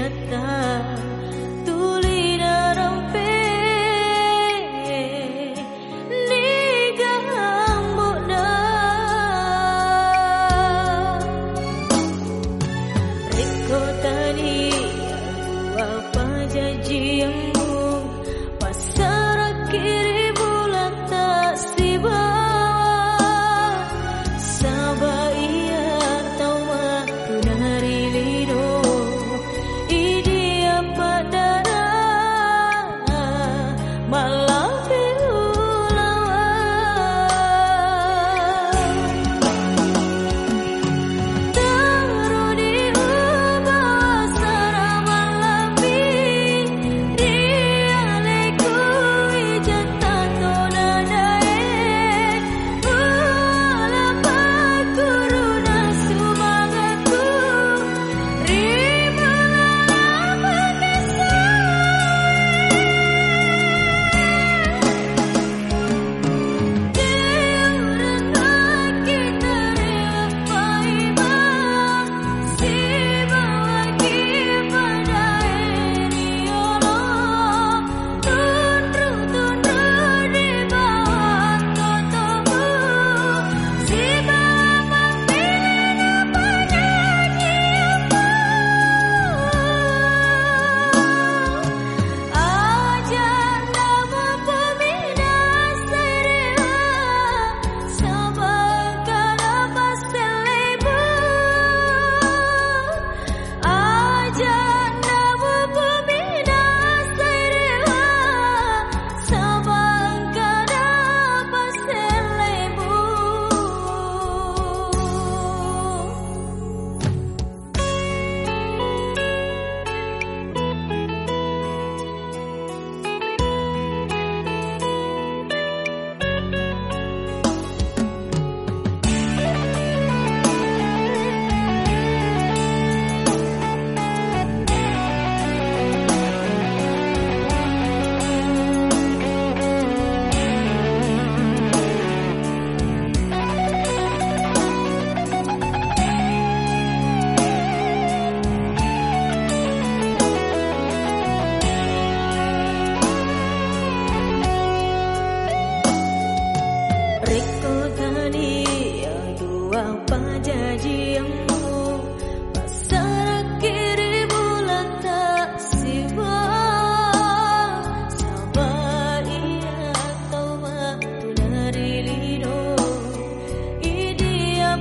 kata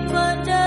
pada